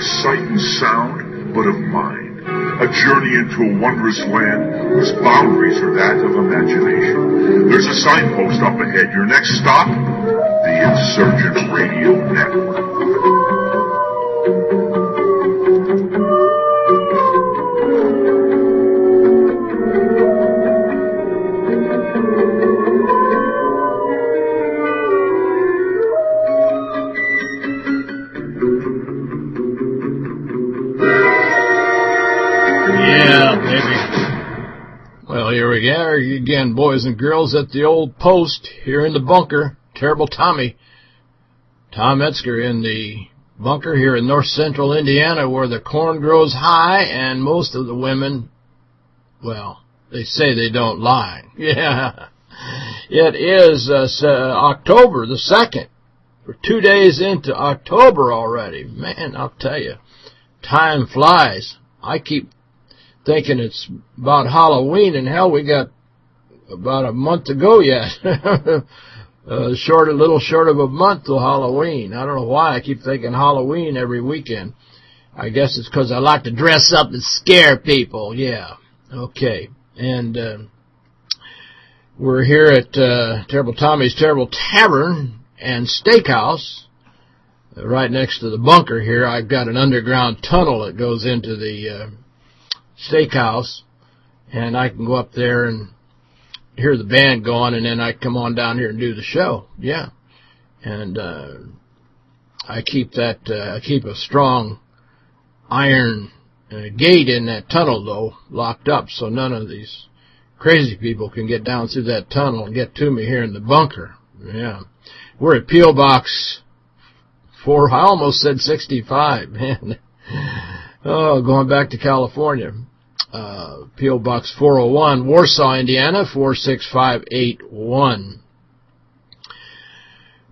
of sight and sound, but of mind. A journey into a wondrous land whose boundaries are that of imagination. There's a signpost up ahead. Your next stop? The Insurgent Radio Network. Girls, at the old post here in the bunker. Terrible Tommy. Tom Metzger in the bunker here in north central Indiana where the corn grows high and most of the women, well, they say they don't lie. Yeah. It is uh, October the 2nd. We're two days into October already. Man, I'll tell you, time flies. I keep thinking it's about Halloween, and hell, we got about a month to go yet. uh, short, a little short of a month till Halloween. I don't know why I keep thinking Halloween every weekend. I guess it's because I like to dress up and scare people. Yeah. Okay. And uh, we're here at uh, Terrible Tommy's Terrible Tavern and Steakhouse. Uh, right next to the bunker here, I've got an underground tunnel that goes into the uh, steakhouse. And I can go up there and hear the band going, and then I come on down here and do the show. Yeah. And uh, I keep that, uh, I keep a strong iron uh, gate in that tunnel, though, locked up, so none of these crazy people can get down through that tunnel and get to me here in the bunker. Yeah. We're at P.O. Box 4, I almost said 65, man. Oh, going back to California uh, P.O. Box 401, Warsaw, Indiana, 46581.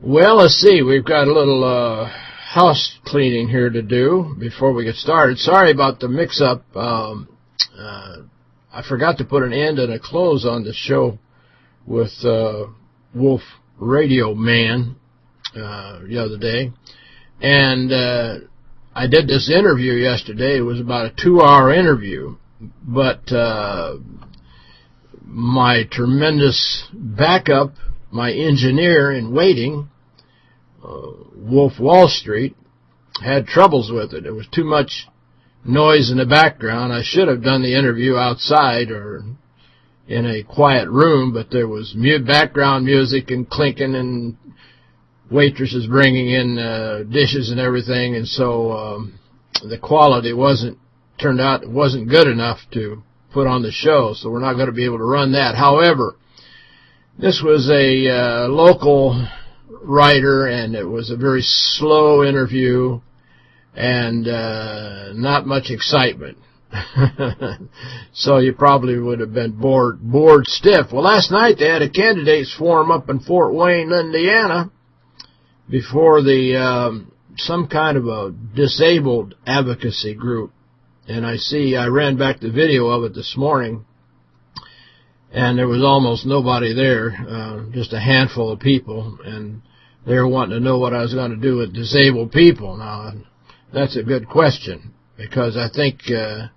Well, let's see. We've got a little uh, house cleaning here to do before we get started. Sorry about the mix-up. Um, uh, I forgot to put an end and a close on the show with uh, Wolf Radio Man uh, the other day. And uh, I did this interview yesterday. It was about a two-hour interview but uh, my tremendous backup, my engineer in waiting, uh, Wolf Wall Street, had troubles with it. There was too much noise in the background. I should have done the interview outside or in a quiet room, but there was mute background music and clinking and waitresses bringing in uh, dishes and everything, and so um, the quality wasn't turned out it wasn't good enough to put on the show, so we're not going to be able to run that. However, this was a uh, local writer, and it was a very slow interview and uh, not much excitement. so you probably would have been bored bored stiff. Well, last night they had a candidates forum up in Fort Wayne, Indiana, before the um, some kind of a disabled advocacy group. And I see, I ran back the video of it this morning, and there was almost nobody there, uh, just a handful of people, and they were wanting to know what I was going to do with disabled people. Now, that's a good question, because I think uh,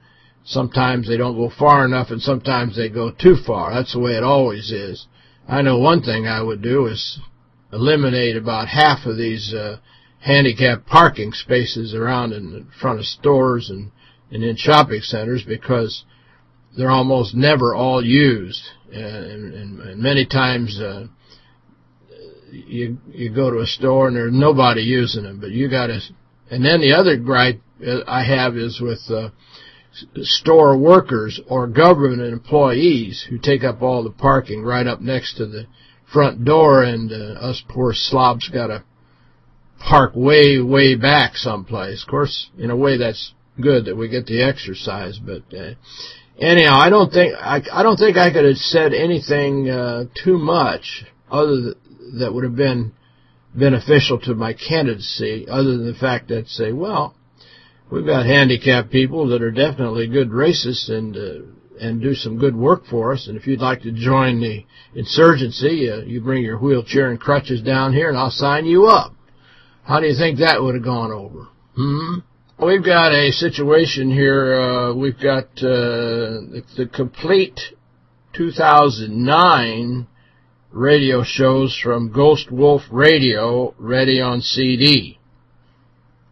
sometimes they don't go far enough, and sometimes they go too far. That's the way it always is. I know one thing I would do is eliminate about half of these uh, handicapped parking spaces around in front of stores and and in shopping centers because they're almost never all used. And, and, and many times uh, you you go to a store and there's nobody using them, but you got to. And then the other gripe I have is with uh, store workers or government employees who take up all the parking right up next to the front door, and uh, us poor slobs got to park way, way back someplace. Of course, in a way that's good that we get the exercise. But uh, anyhow, I don't think I, I don't think I could have said anything uh, too much other th that would have been beneficial to my candidacy, other than the fact that say, well, we've got handicapped people that are definitely good racists and uh, and do some good work for us. And if you'd like to join the insurgency, uh, you bring your wheelchair and crutches down here, and I'll sign you up. How do you think that would have gone over? Hmm? We've got a situation here. Uh, we've got uh, the complete 2009 radio shows from Ghost Wolf Radio ready on CD.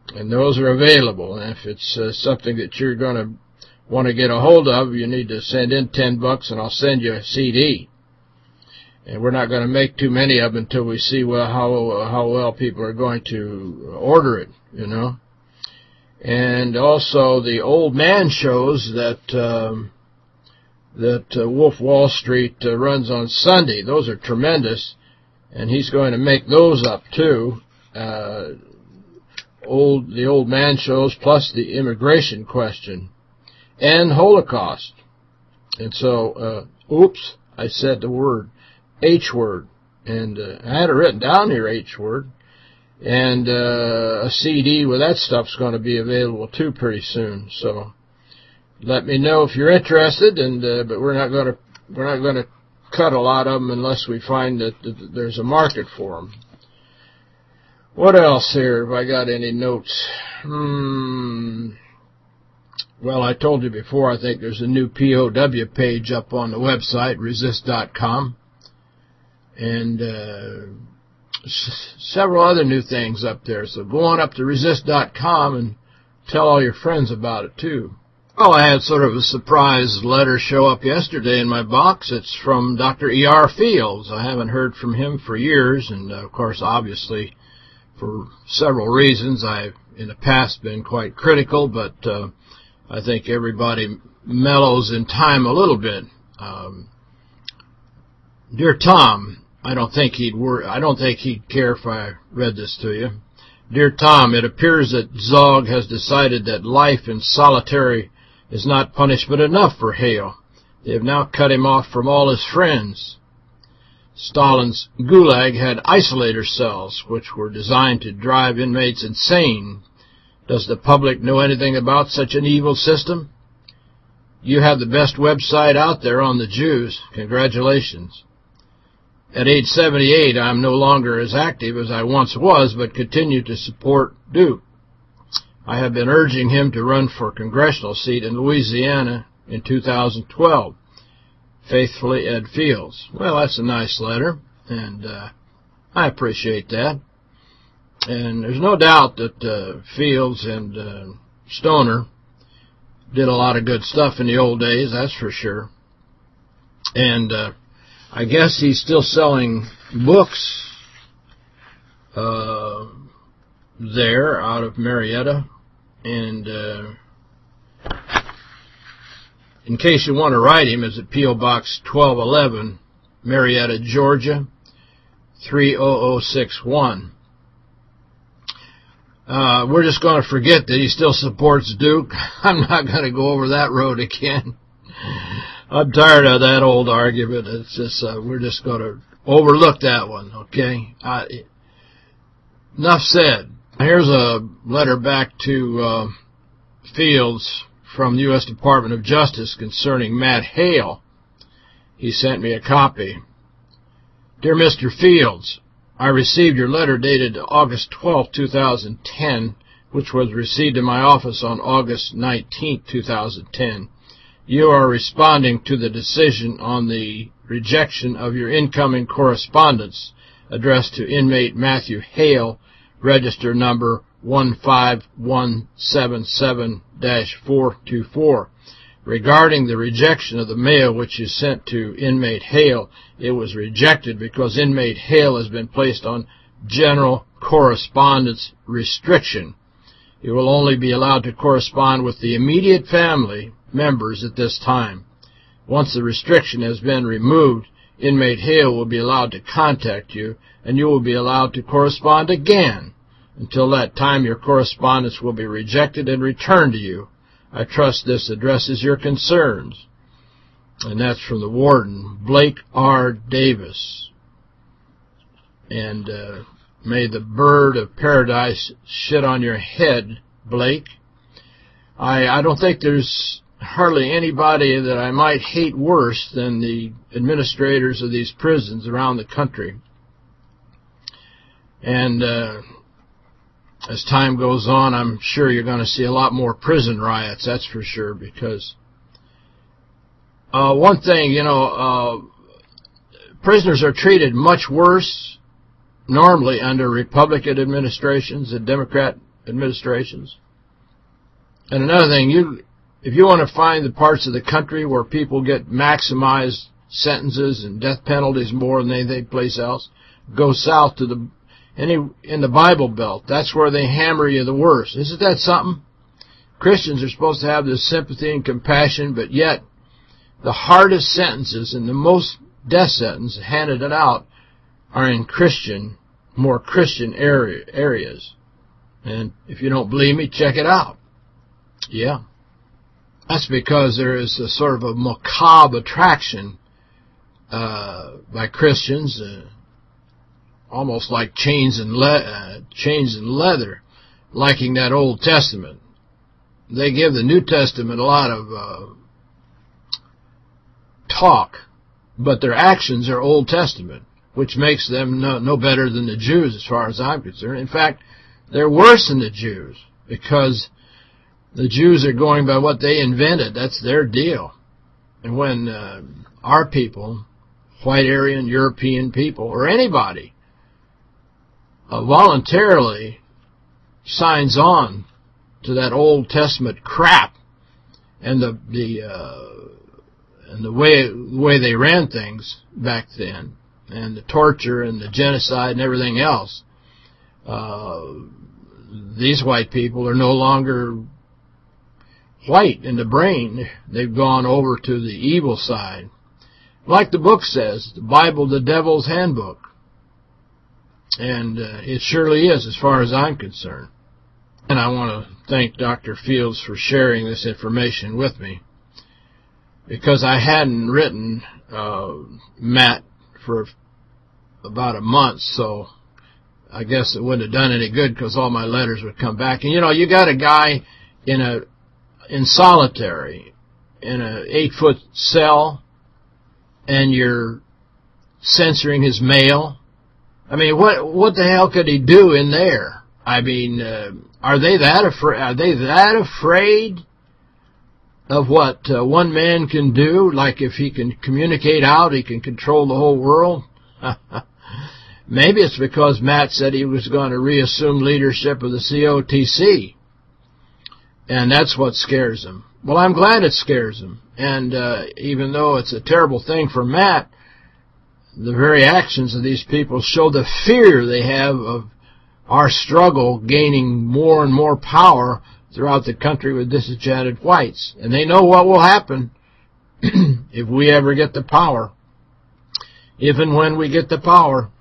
And those are available. And if it's uh, something that you're going to want to get a hold of, you need to send in 10 bucks and I'll send you a CD. And we're not going to make too many of them until we see well how how well people are going to order it, you know and also the old man shows that um, that uh, Wolf Wall Street uh, runs on Sunday. Those are tremendous, and he's going to make those up too. Uh, old the old man shows plus the immigration question and Holocaust. And so, uh, oops, I said the word H word, and uh, I had it written down here H word. And uh, a CD with that stuff's going to be available too pretty soon. So let me know if you're interested. And uh, but we're not going to we're not going to cut a lot of them unless we find that, that there's a market for them. What else here? Have I got any notes? Hmm. Well, I told you before, I think there's a new POW page up on the website, resist.com. And uh, several other new things up there. So go on up to resist.com and tell all your friends about it, too. Oh, I had sort of a surprise letter show up yesterday in my box. It's from Dr. E.R. Fields. I haven't heard from him for years, and, uh, of course, obviously, for several reasons, I've in the past been quite critical, but uh, I think everybody mellows in time a little bit. Um, Dear Tom, I don't think he'd. I don't think he'd care if I read this to you. Dear Tom, it appears that Zog has decided that life in solitary is not punishment enough for Hale. They have now cut him off from all his friends. Stalin's Gulag had isolator cells, which were designed to drive inmates insane. Does the public know anything about such an evil system? You have the best website out there on the Jews. Congratulations. At age 78, I am no longer as active as I once was, but continue to support Duke. I have been urging him to run for a congressional seat in Louisiana in 2012. Faithfully, Ed Fields. Well, that's a nice letter, and uh, I appreciate that. And there's no doubt that uh, Fields and uh, Stoner did a lot of good stuff in the old days, that's for sure. And uh, I guess he's still selling books uh, there out of Marietta. And uh, in case you want to write him, it's at P.O. Box 1211, Marietta, Georgia, 30061. Uh, we're just going to forget that he still supports Duke. I'm not going to go over that road again. I'm tired of that old argument. It's just uh, we're just going to overlook that one, okay? I, enough said. Here's a letter back to uh, Fields from the U.S. Department of Justice concerning Matt Hale. He sent me a copy. Dear Mr. Fields, I received your letter dated August 12, 2010, which was received in my office on August 19, 2010 you are responding to the decision on the rejection of your incoming correspondence addressed to inmate Matthew Hale, register number 15177-424. Regarding the rejection of the mail which you sent to inmate Hale, it was rejected because inmate Hale has been placed on general correspondence restriction. You will only be allowed to correspond with the immediate family members at this time. Once the restriction has been removed, inmate Hale will be allowed to contact you, and you will be allowed to correspond again. Until that time, your correspondence will be rejected and returned to you. I trust this addresses your concerns. And that's from the warden, Blake R. Davis. And uh, may the bird of paradise shit on your head, Blake. I, I don't think there's hardly anybody that I might hate worse than the administrators of these prisons around the country. And uh, as time goes on, I'm sure you're going to see a lot more prison riots, that's for sure, because uh, one thing, you know, uh, prisoners are treated much worse normally under Republican administrations and Democrat administrations. And another thing, you if you want to find the parts of the country where people get maximized sentences and death penalties more than anything place else, go south to the any in the Bible Belt. That's where they hammer you the worst. Isn't that something? Christians are supposed to have this sympathy and compassion, but yet the hardest sentences and the most death sentences handed out are in Christian, more Christian area, areas. And if you don't believe me, check it out. Yeah. That's because there is a sort of a macabre attraction uh, by Christians, uh, almost like chains and uh, chains and leather, liking that Old Testament. They give the New Testament a lot of uh, talk, but their actions are Old Testament, which makes them no, no better than the Jews as far as I'm concerned. In fact, they're worse than the Jews because the Jews are going by what they invented. That's their deal. And when uh, our people, white Aryan, European people, or anybody, uh, voluntarily signs on to that Old Testament crap and the the uh, and the way the way they ran things back then, and the torture and the genocide and everything else. Uh, these white people are no longer white in the brain. They've gone over to the evil side. Like the book says, the Bible, the devil's handbook. And uh, it surely is as far as I'm concerned. And I want to thank Dr. Fields for sharing this information with me because I hadn't written uh, Matt for about a month, so I guess it wouldn't have done any good because all my letters would come back. And, you know, you got a guy in a in solitary in a eight-foot cell and you're censoring his mail. I mean, what what the hell could he do in there? I mean, uh, are they that afraid? Are they that afraid of what uh, one man can do, like if he can communicate out, he can control the whole world? Maybe it's because Matt said he was going to reassume leadership of the COTC. And that's what scares him. Well, I'm glad it scares him. And uh, even though it's a terrible thing for Matt, the very actions of these people show the fear they have of our struggle gaining more and more power throughout the country with disenchanted whites. And they know what will happen if we ever get the power. If and when we get the power.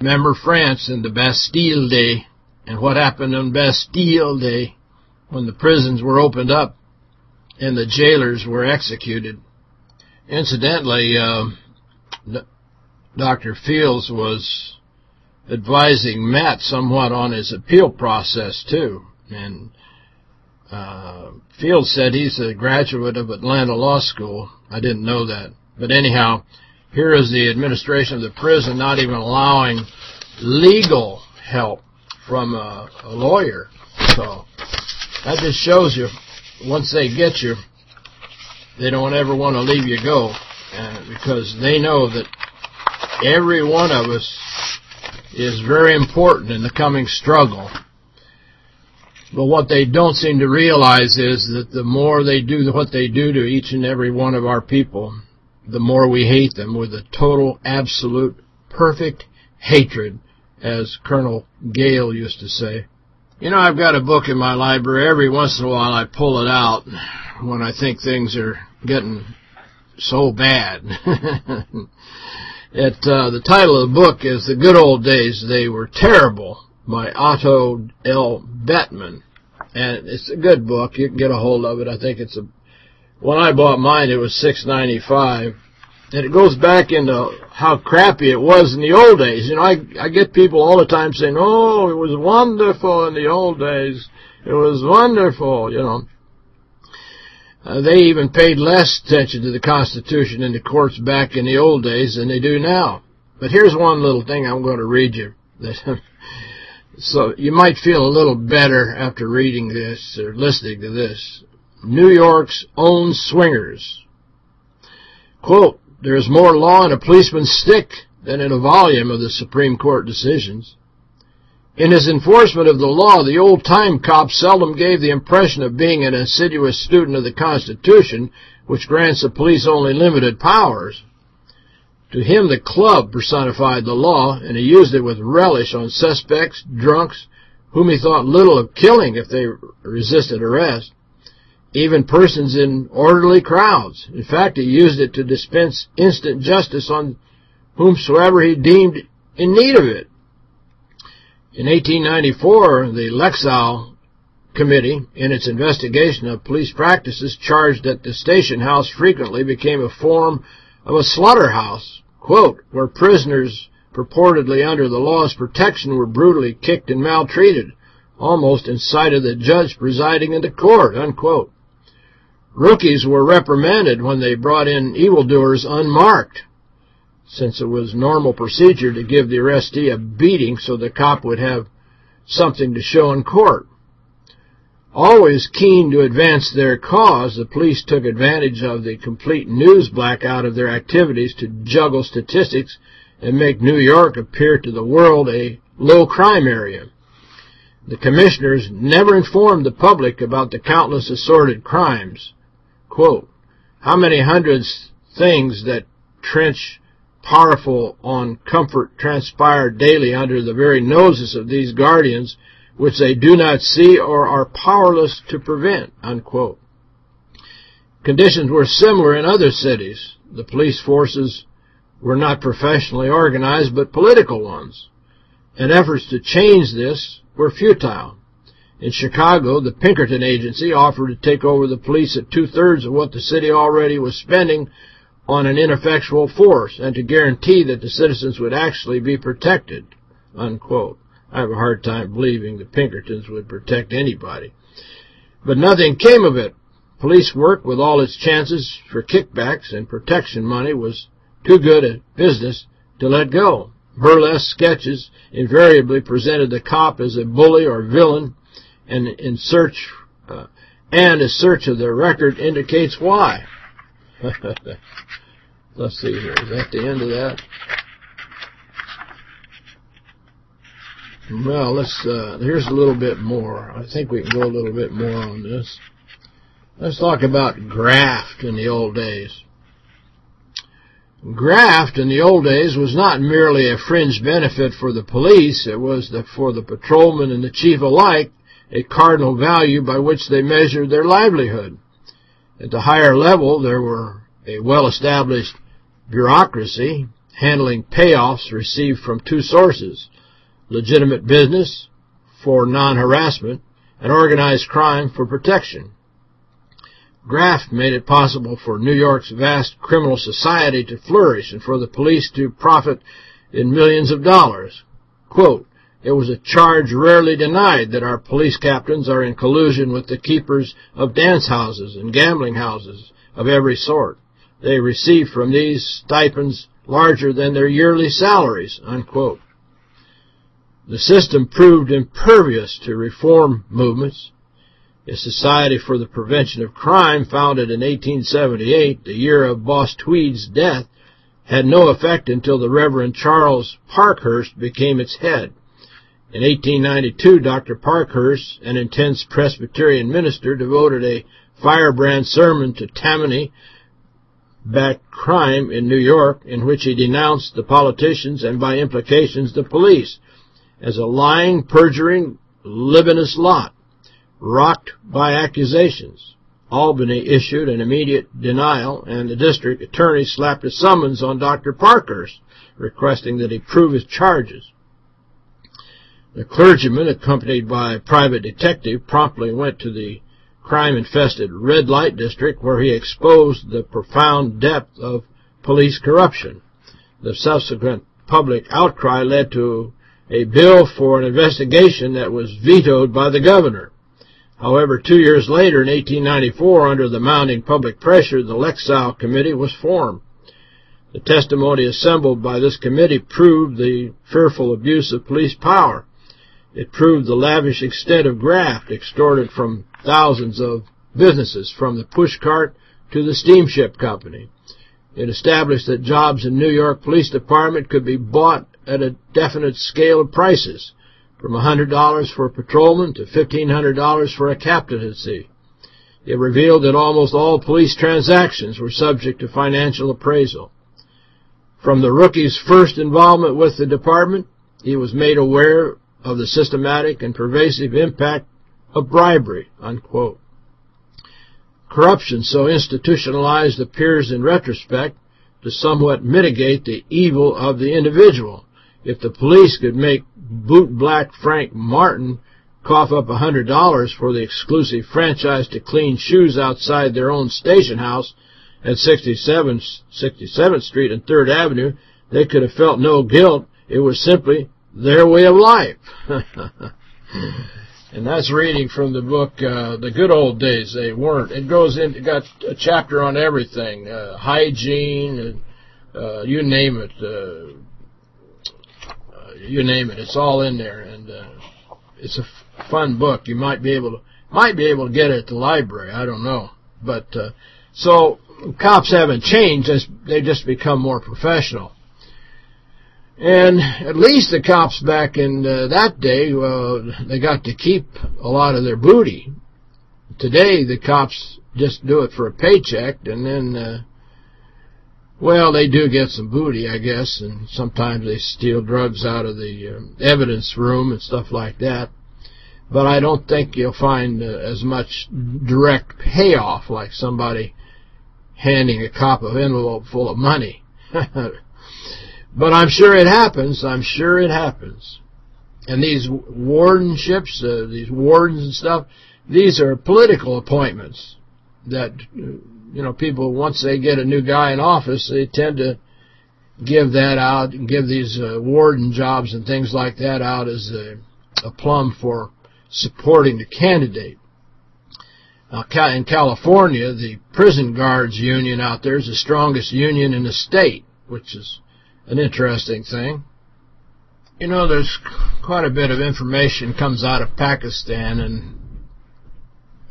Remember France and the Bastille Day and what happened on Bastille Day when the prisons were opened up and the jailers were executed. Incidentally, uh, Dr. Fields was advising Matt somewhat on his appeal process, too. And uh, Fields said he's a graduate of Atlanta Law School. I didn't know that. But anyhow, here is the administration of the prison not even allowing legal help from a, a lawyer. So that just shows you, once they get you, they don't ever want to leave you go. Uh, because they know that every one of us is very important in the coming struggle. But what they don't seem to realize is that the more they do what they do to each and every one of our people, the more we hate them with a total, absolute, perfect hatred, as Colonel Gale used to say. You know, I've got a book in my library. Every once in a while I pull it out when I think things are getting so bad. it uh, The title of the book is The Good Old Days, They Were Terrible by Otto L. Bettmann. And it's a good book. You can get a hold of it. I think it's a... When I bought mine, it was six ninety five, And it goes back into how crappy it was in the old days. You know, I, I get people all the time saying, oh, it was wonderful in the old days. It was wonderful, you know. Uh, they even paid less attention to the Constitution in the courts back in the old days than they do now. But here's one little thing I'm going to read you. So you might feel a little better after reading this or listening to this. New York's own swingers. Quote, there is more law in a policeman's stick than in a volume of the Supreme Court decisions. In his enforcement of the law, the old-time cop seldom gave the impression of being an assiduous student of the Constitution, which grants the police only limited powers. To him, the club personified the law, and he used it with relish on suspects, drunks, whom he thought little of killing if they resisted arrest, even persons in orderly crowds. In fact, he used it to dispense instant justice on whomsoever he deemed in need of it. In 1894, the Lexow Committee, in its investigation of police practices, charged that the station house frequently became a form of a slaughterhouse, quote, where prisoners purportedly under the law's protection were brutally kicked and maltreated, almost in sight of the judge presiding in the court, unquote. Rookies were reprimanded when they brought in evildoers unmarked, since it was normal procedure to give the arrestee a beating so the cop would have something to show in court. Always keen to advance their cause, the police took advantage of the complete news blackout of their activities to juggle statistics and make New York appear to the world a low-crime area. The commissioners never informed the public about the countless assorted crimes. Quote, how many hundreds things that trench powerful on comfort transpire daily under the very noses of these guardians, which they do not see or are powerless to prevent, unquote. Conditions were similar in other cities. The police forces were not professionally organized, but political ones, and efforts to change this were futile. In Chicago, the Pinkerton Agency offered to take over the police at two-thirds of what the city already was spending on an ineffectual force and to guarantee that the citizens would actually be protected, unquote. I have a hard time believing the Pinkertons would protect anybody. But nothing came of it. Police work, with all its chances for kickbacks and protection money, was too good a business to let go. Burlesque sketches invariably presented the cop as a bully or villain, and in search uh, and a search of their record indicates why. Let's see here. Is that the end of that? Well, let's, uh, here's a little bit more. I think we can go a little bit more on this. Let's talk about graft in the old days. Graft in the old days was not merely a fringe benefit for the police, it was the, for the patrolman and the chief alike a cardinal value by which they measured their livelihood. At the higher level, there were a well-established bureaucracy handling payoffs received from two sources, legitimate business for non-harassment and organized crime for protection. Graft made it possible for New York's vast criminal society to flourish and for the police to profit in millions of dollars. Quote, it was a charge rarely denied that our police captains are in collusion with the keepers of dance houses and gambling houses of every sort. They receive from these stipends larger than their yearly salaries, unquote. The system proved impervious to reform movements. A Society for the Prevention of Crime, founded in 1878, the year of Boss Tweed's death, had no effect until the Reverend Charles Parkhurst became its head. In 1892, Dr. Parkhurst, an intense Presbyterian minister, devoted a firebrand sermon to Tammany backed crime in New York in which he denounced the politicians and by implications the police as a lying, perjuring, libinous lot, rocked by accusations. Albany issued an immediate denial, and the district attorney slapped a summons on Dr. Parkhurst, requesting that he prove his charges. The clergyman, accompanied by a private detective, promptly went to the crime-infested red light district where he exposed the profound depth of police corruption. The subsequent public outcry led to a bill for an investigation that was vetoed by the governor. However, two years later, in 1894, under the mounting public pressure, the Lexow Committee was formed. The testimony assembled by this committee proved the fearful abuse of police power. It proved the lavish extent of graft extorted from thousands of businesses, from the pushcart to the steamship company. It established that jobs in New York Police Department could be bought at a definite scale of prices, from $100 for a patrolman to $1,500 for a captaincy. It revealed that almost all police transactions were subject to financial appraisal. From the rookie's first involvement with the department, he was made aware of the systematic and pervasive impact of bribery, unquote. Corruption so institutionalized appears in retrospect to somewhat mitigate the evil of the individual. If the police could make boot-black Frank Martin cough up a $100 for the exclusive franchise to clean shoes outside their own station house at 67th, 67th Street and 3rd Avenue, they could have felt no guilt. It was simply their way of life. and that's reading from the book uh, The Good Old Days. They weren't. It goes in, it got a chapter on everything, uh, hygiene, uh, you name it. Uh, uh, you name it. It's all in there. And uh, it's a fun book. You might be able to might be able to get it at the library. I don't know. But uh, so cops haven't changed. They just become more professional. And at least the cops back in uh, that day, uh, they got to keep a lot of their booty. Today, the cops just do it for a paycheck, and then, uh, well, they do get some booty, I guess, and sometimes they steal drugs out of the uh, evidence room and stuff like that. But I don't think you'll find uh, as much direct payoff like somebody handing a cop an envelope full of money. But I'm sure it happens. I'm sure it happens. And these wardenships, uh, these wardens and stuff, these are political appointments that, you know, people, once they get a new guy in office, they tend to give that out and give these uh, warden jobs and things like that out as a, a plum for supporting the candidate. Now, in California, the prison guards union out there is the strongest union in the state, which is an interesting thing. You know, there's quite a bit of information comes out of Pakistan, and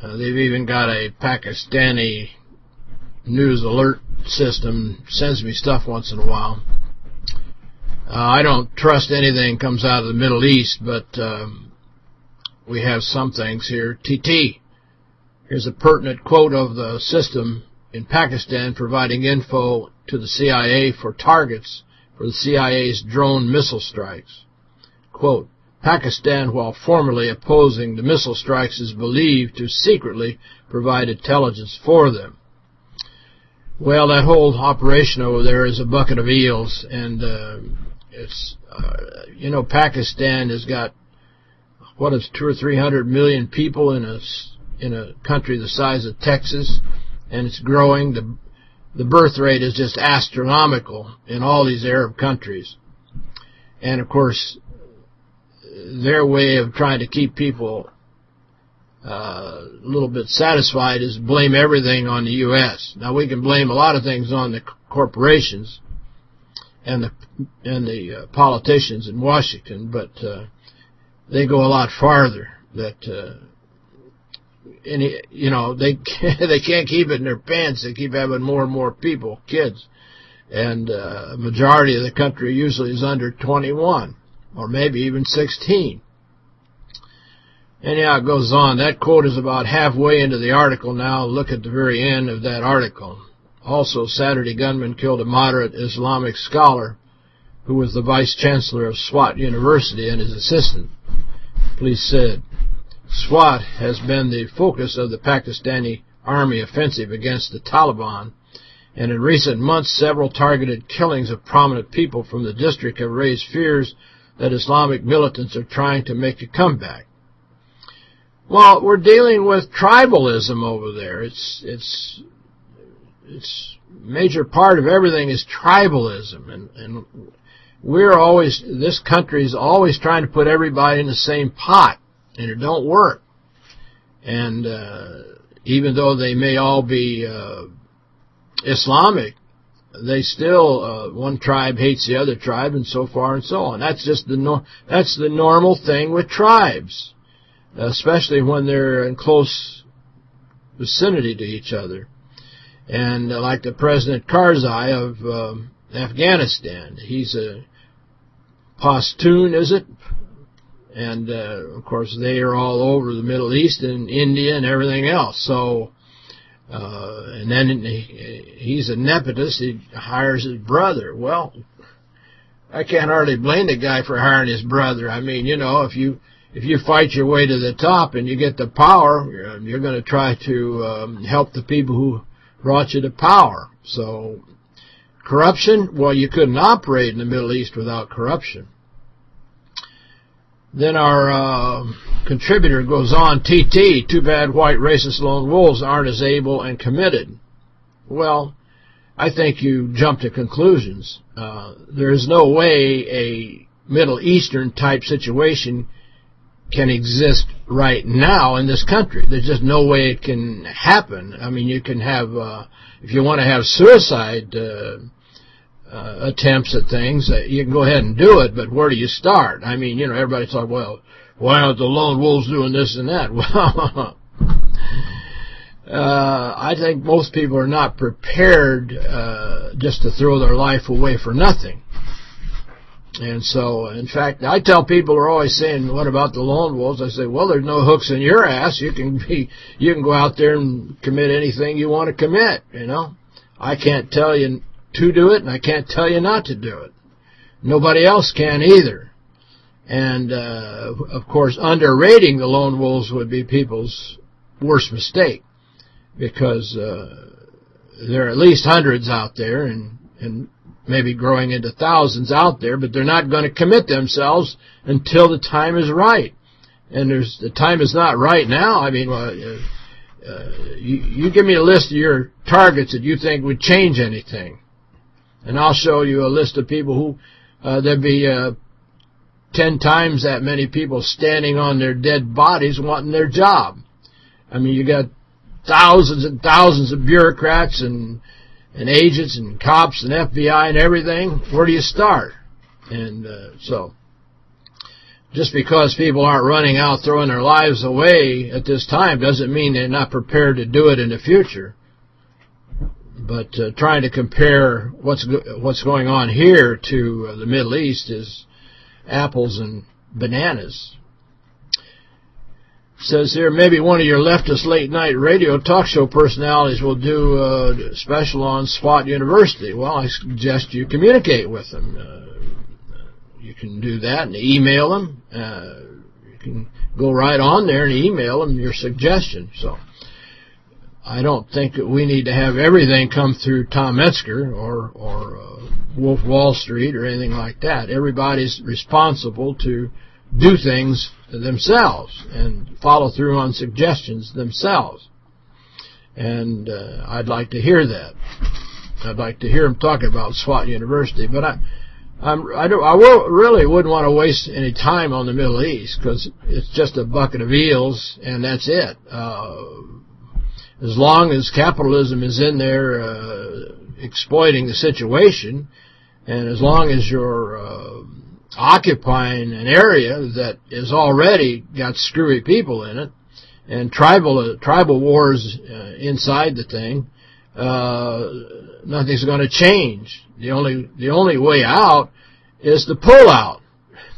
uh, they've even got a Pakistani news alert system, sends me stuff once in a while. Uh, I don't trust anything comes out of the Middle East, but um, we have some things here. TT. Here's a pertinent quote of the system in Pakistan providing info to the CIA for targets for the CIA's drone missile strikes. Quote, Pakistan, while formally opposing the missile strikes, is believed to secretly provide intelligence for them. Well, that whole operation over there is a bucket of eels, and uh, it's, uh, you know, Pakistan has got, what is two or three hundred million people in a, in a country the size of Texas, and it's growing. The the birth rate is just astronomical in all these Arab countries. And, of course, their way of trying to keep people uh, a little bit satisfied is blame everything on the U.S. Now, we can blame a lot of things on the corporations and the and the uh, politicians in Washington, but uh, they go a lot farther. That uh, any, you know, they they can't keep it in their pants. They keep having more and more people, kids. And uh, majority of the country usually is under 21 or maybe even 16. Anyhow, it goes on. That quote is about halfway into the article now. Look at the very end of that article. Also, Saturday gunman killed a moderate Islamic scholar who was the vice chancellor of Swat University and his assistant. Police said, Swat has been the focus of the Pakistani army offensive against the Taliban, and in recent months several targeted killings of prominent people from the district have raised fears that Islamic militants are trying to make a comeback. Well, we're dealing with tribalism over there. It's it's it's major part of everything is tribalism, and and we're always this country is always trying to put everybody in the same pot and it don't work. And uh, even though they may all be uh, Islamic, they still uh, one tribe hates the other tribe and so far and so on. That's just the that's the normal thing with tribes, especially when they're in close vicinity to each other. And uh, like the President Karzai of um, Afghanistan, he's a Pashtun, is it? And, uh, of course, they are all over the Middle East and India and everything else. So, uh, and then he, he's a nepotist. He hires his brother. Well, I can't hardly blame the guy for hiring his brother. I mean, you know, if you if you fight your way to the top and you get the power, you're, going to try to um, help the people who brought you to power. So, corruption, well, you couldn't operate in the Middle East without corruption. Then our uh, contributor goes on, TT, too bad white racist lone wolves aren't as able and committed. Well, I think you jump to conclusions. Uh, there is no way a Middle Eastern type situation can exist right now in this country. There's just no way it can happen. I mean, you can have, uh, if you want to have suicide uh, attempts at things, uh, you can go ahead and do it, but where do you start? I mean, you know, everybody's like, well, why aren't the lone wolves doing this and that? Well, uh, I think most people are not prepared uh, just to throw their life away for nothing. And so, in fact, I tell people who are always saying, what about the lone wolves? I say, well, there's no hooks in your ass. You can be, you can go out there and commit anything you want to commit, you know. I can't tell you to do it, and I can't tell you not to do it. Nobody else can either. And, uh, of course, underrating the lone wolves would be people's worst mistake because uh, there are at least hundreds out there, and, and maybe growing into thousands out there, but they're not going to commit themselves until the time is right. And there's the time is not right now. I mean, uh, uh, you, you give me a list of your targets that you think would change anything. And I'll show you a list of people who, uh, there'd be uh, ten times that many people standing on their dead bodies wanting their job. I mean, you got thousands and thousands of bureaucrats and and agents and cops and FBI and everything, where do you start? And uh, so, just because people aren't running out throwing their lives away at this time doesn't mean they're not prepared to do it in the future. But uh, trying to compare what's go what's going on here to uh, the Middle East is apples and bananas says here, maybe one of your leftist late-night radio talk show personalities will do a special on SWAT University. Well, I suggest you communicate with them. Uh, you can do that and email them. Uh, you can go right on there and email them your suggestion. So I don't think that we need to have everything come through Tom Metzger or, or uh, Wolf Wall Street or anything like that. Everybody's responsible to do things themselves and follow through on suggestions themselves. And uh, I'd like to hear that. I'd like to hear them talk about SWAT University, but I, I'm, I don't, I will, really wouldn't want to waste any time on the Middle East because it's just a bucket of eels and that's it. Uh, as long as capitalism is in there uh, exploiting the situation, and as long as you're uh, occupying an area that has already got screwy people in it, and tribal uh, tribal wars uh, inside the thing, uh, nothing's going to change. The only the only way out is to pull out.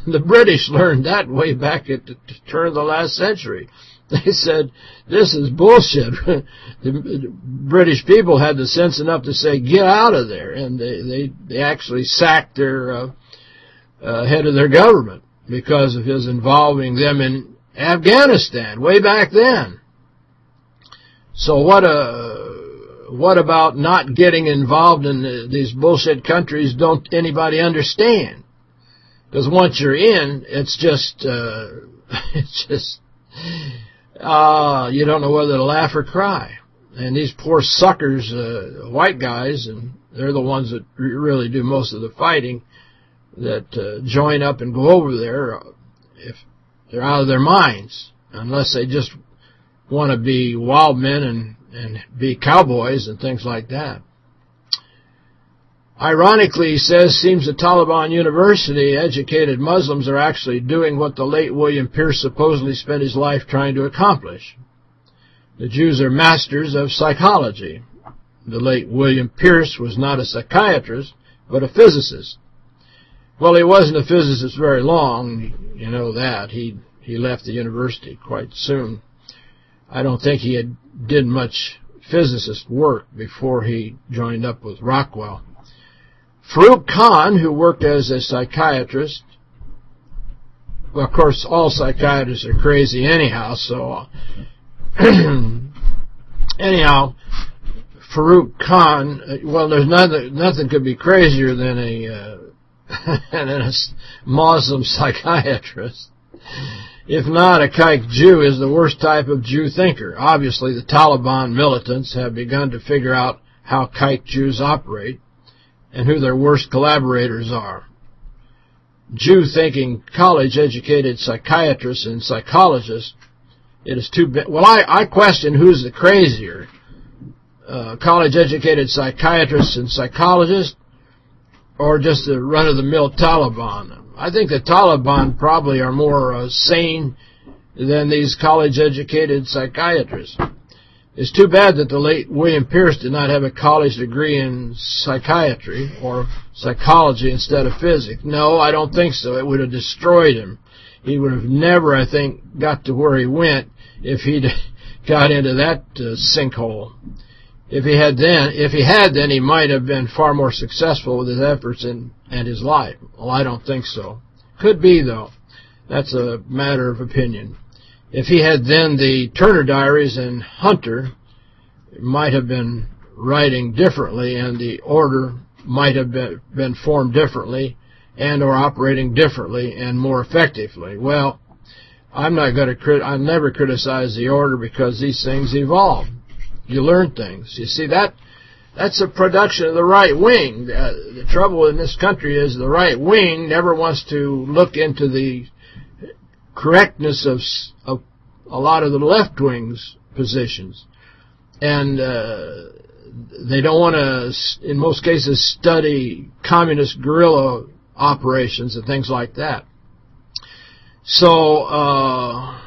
The British learned that way back at the turn of the last century. They said, this is bullshit. the British people had the sense enough to say, get out of there. And they, they, they actually sacked their uh, uh, head of their government because of his involving them in Afghanistan way back then. So what a uh, what about not getting involved in the, these bullshit countries don't anybody understand? Because once you're in, it's just uh, it's just uh, you don't know whether to laugh or cry. And these poor suckers, uh, white guys, and they're the ones that really do most of the fighting, that uh, join up and go over there uh, if they're out of their minds, unless they just want to be wild men and, and be cowboys and things like that. Ironically, he says, seems the Taliban University educated Muslims are actually doing what the late William Pierce supposedly spent his life trying to accomplish. The Jews are masters of psychology. The late William Pierce was not a psychiatrist, but a physicist. Well, he wasn't a physicist very long, you know that. He he left the university quite soon. I don't think he had did much physicist work before he joined up with Rockwell. Farouk Khan, who worked as a psychiatrist, well, of course, all psychiatrists are crazy anyhow, so anyhow, Farouk Khan, well, there's nothing, nothing could be crazier than a, uh, than a Muslim psychiatrist. If not, a kike Jew is the worst type of Jew thinker. Obviously, the Taliban militants have begun to figure out how kike Jews operate and who their worst collaborators are. Jew-thinking, college-educated psychiatrists and psychologists, it is too bad. Well, I, I question who's the crazier, uh, college-educated psychiatrists and psychologists or just the run-of-the-mill Taliban. I think the Taliban probably are more uh, sane than these college-educated psychiatrists. It's too bad that the late William Pierce did not have a college degree in psychiatry or psychology instead of physics. No, I don't think so. It would have destroyed him. He would have never, I think, got to where he went if he'd got into that uh, sinkhole. If he had then, if he had then, he might have been far more successful with his efforts in, and his life. Well, I don't think so. Could be, though. That's a matter of opinion. If he had then the Turner Diaries and Hunter, might have been writing differently and the order might have been, been formed differently and or operating differently and more effectively. Well, I'm not going to crit I never criticize the order because these things evolve. You learn things. You see that that's a production of the right wing. Uh, the trouble in this country is the right wing never wants to look into the correctness of, of a lot of the left wing's positions. And uh, they don't want to, in most cases, study communist guerrilla operations and things like that. So uh,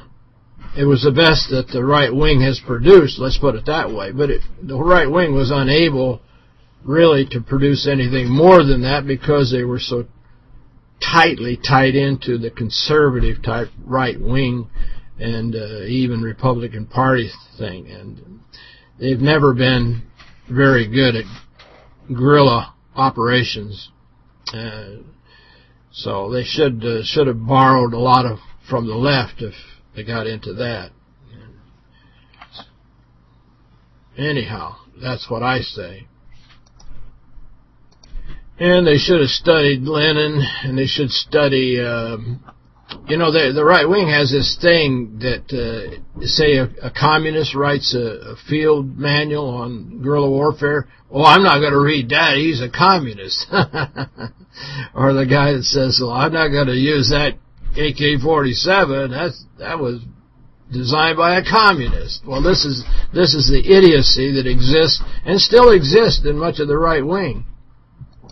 it was the best that the right wing has produced, let's put it that way. But it, the right wing was unable really to produce anything more than that because they were so tightly tied into the conservative type right wing and uh, even Republican Party thing. And they've never been very good at guerrilla operations. Uh, so they should uh, should have borrowed a lot of from the left if they got into that. Anyhow, that's what I say. And they should have studied Lenin, and they should study, uh, you know, the, the right wing has this thing that, uh, say, a, a, communist writes a, a, field manual on guerrilla warfare. Oh, I'm not going to read that. He's a communist. or the guy that says, well, I'm not going to use that AK-47. That's that was designed by a communist. Well, this is this is the idiocy that exists and still exists in much of the right wing.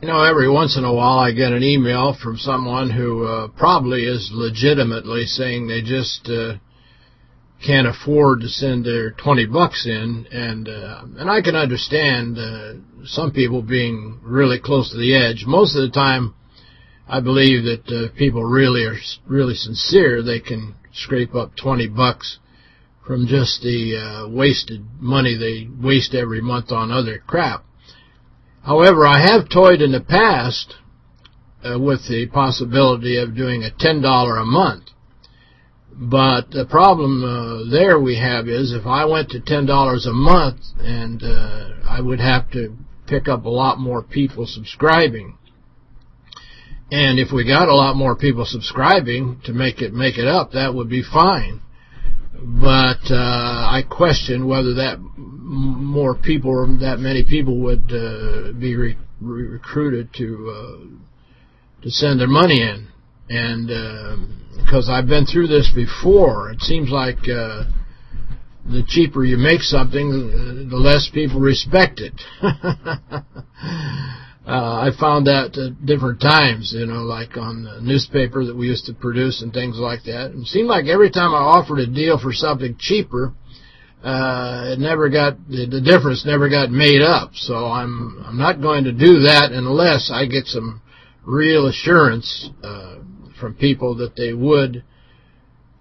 You know, every once in a while I get an email from someone who uh, probably is legitimately saying they just uh, can't afford to send their 20 bucks in, and uh, and I can understand uh, some people being really close to the edge. Most of the time, I believe that uh, people really are really sincere. They can scrape up 20 bucks from just the uh, wasted money they waste every month on other crap. However, I have toyed in the past uh, with the possibility of doing a $10 a month. But the problem uh, there we have is if I went to $10 a month and uh, I would have to pick up a lot more people subscribing. And if we got a lot more people subscribing to make it make it up, that would be fine but uh, I question whether that more people, or that many people would uh, be re re recruited to uh, to send their money in, and because uh, I've been through this before, it seems like uh, the cheaper you make something, the less people respect it. uh, uh, I found that at different times, you know, like on the newspaper that we used to produce and things like that. It seemed like every time I offered a deal for something cheaper, uh, it never got the, the difference never got made up. So I'm I'm not going to do that unless I get some real assurance uh, from people that they would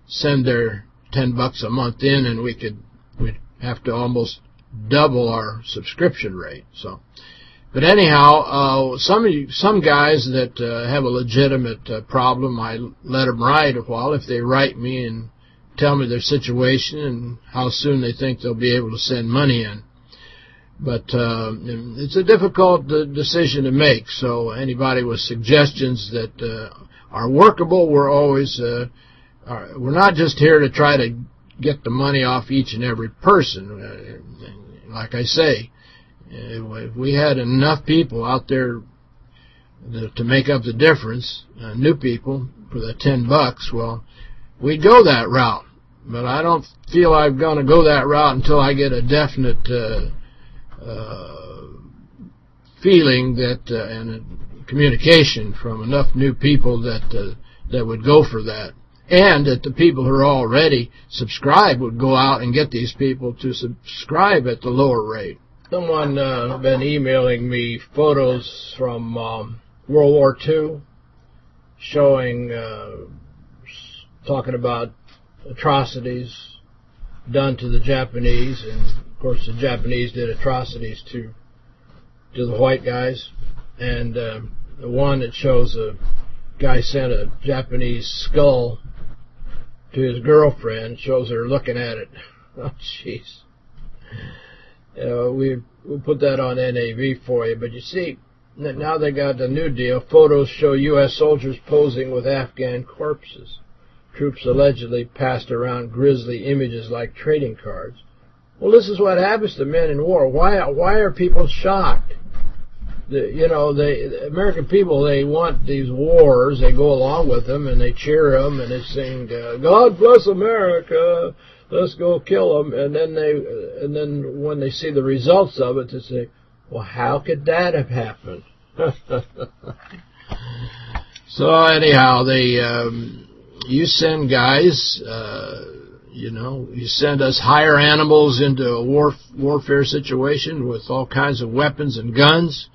send their 10 bucks a month in and we could we'd have to almost double our subscription rate. So but anyhow, uh, some some guys that uh, have a legitimate uh, problem, I let them write a while. If they write me and tell me their situation and how soon they think they'll be able to send money in. But uh, it's a difficult uh, decision to make. So anybody with suggestions that uh, are workable, we're always uh, are, we're not just here to try to get the money off each and every person. Uh, like I say, if we had enough people out there to make up the difference, uh, new people, for the 10 bucks, well, we'd go that route. But I don't feel I'm going to go that route until I get a definite uh, uh, feeling that uh, and communication from enough new people that uh, that would go for that. And that the people who are already subscribed would go out and get these people to subscribe at the lower rate. Someone uh, been emailing me photos from um, World War II showing, uh, talking about atrocities done to the Japanese. And, of course, the Japanese did atrocities to to the white guys. And uh, the one that shows a guy sent a Japanese skull to his girlfriend shows her looking at it. Oh, jeez. Uh, we we put that on NAV for you. But you see, now they got the new deal. Photos show U.S. soldiers posing with Afghan corpses. Troops allegedly passed around grisly images like trading cards. Well, this is what happens to men in war. Why why are people shocked? The, you know, the American people, they want these wars. They go along with them, and they cheer them, and they sing, uh, God bless America let's go kill them. And then they, and then when they see the results of it, they say, well, how could that have happened? so anyhow, they, um, you send guys, uh, you know, you send us higher animals into a war warfare situation with all kinds of weapons and guns,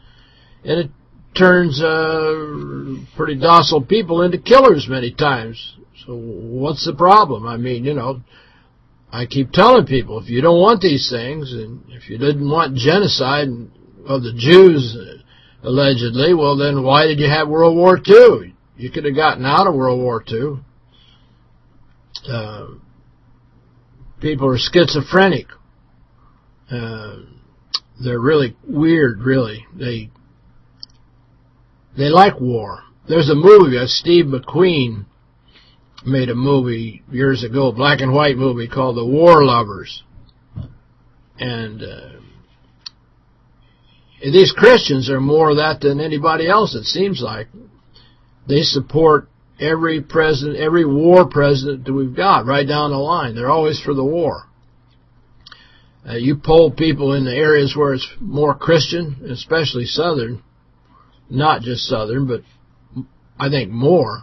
and it turns uh, pretty docile people into killers many times. So what's the problem? I mean, you know, I keep telling people, if you don't want these things, and if you didn't want genocide of the Jews, allegedly, well, then why did you have World War II? You could have gotten out of World War II. Uh, people are schizophrenic. Uh, they're really weird, really. They they like war. There's a movie, a Steve McQueen made a movie years ago, black and white movie called The War Lovers. And uh, these Christians are more of that than anybody else, it seems like. They support every president, every war president that we've got right down the line. They're always for the war. Uh, you poll people in the areas where it's more Christian, especially Southern, not just Southern, but I think more,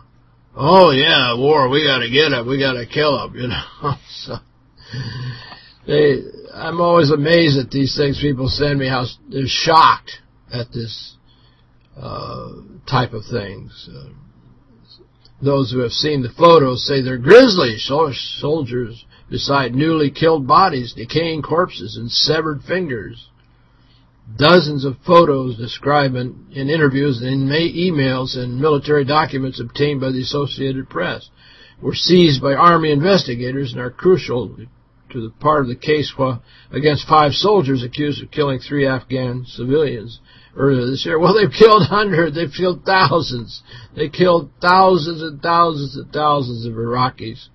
oh yeah, war, we got to get it, we got to kill them, you know. so they, I'm always amazed at these things people send me, how they're shocked at this uh, type of things. Uh, those who have seen the photos say they're grisly soldiers beside newly killed bodies, decaying corpses, and severed fingers. Dozens of photos describing in interviews and emails and military documents obtained by the Associated Press were seized by Army investigators and are crucial to the part of the case against five soldiers accused of killing three Afghan civilians earlier this year. Well, they've killed hundreds. They've killed thousands. They killed thousands and thousands and thousands of Iraqis.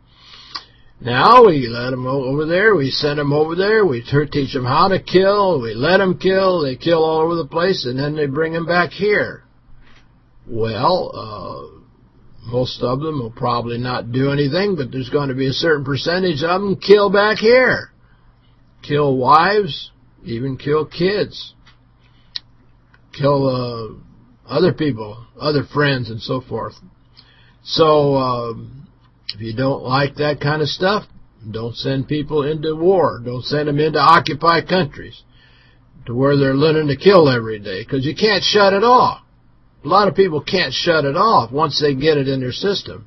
Now we let them over there. We send them over there. We teach them how to kill. We let them kill. They kill all over the place, and then they bring them back here. Well, uh, most of them will probably not do anything, but there's going to be a certain percentage of them kill back here. Kill wives, even kill kids. Kill uh, other people, other friends, and so forth. So um, if you don't like that kind of stuff, don't send people into war. Don't send them into occupied countries to where they're learning to kill every day because you can't shut it off. A lot of people can't shut it off once they get it in their system.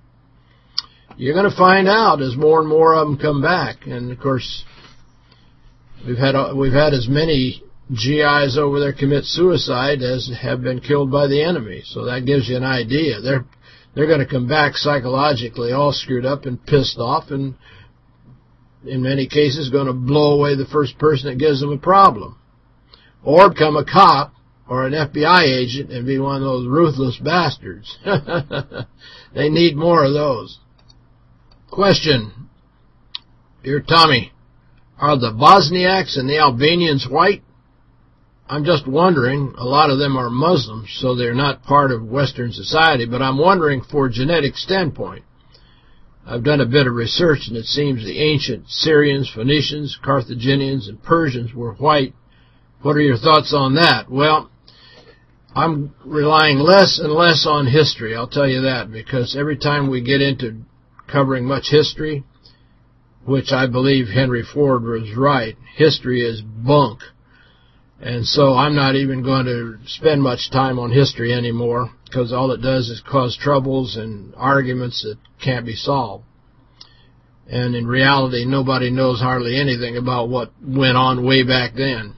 You're going to find out as more and more of them come back. And, of course, we've had we've had as many GIs over there commit suicide as have been killed by the enemy. So that gives you an idea. They're they're going to come back psychologically all screwed up and pissed off and in many cases going to blow away the first person that gives them a problem. Or become a cop or an FBI agent and be one of those ruthless bastards. they need more of those. Question. Dear Tommy, are the Bosniaks and the Albanians white? I'm just wondering, a lot of them are Muslims, so they're not part of Western society, but I'm wondering for a genetic standpoint. I've done a bit of research, and it seems the ancient Syrians, Phoenicians, Carthaginians, and Persians were white. What are your thoughts on that? Well, I'm relying less and less on history, I'll tell you that, because every time we get into covering much history, which I believe Henry Ford was right, history is bunk. And so I'm not even going to spend much time on history anymore because all it does is cause troubles and arguments that can't be solved. And in reality, nobody knows hardly anything about what went on way back then.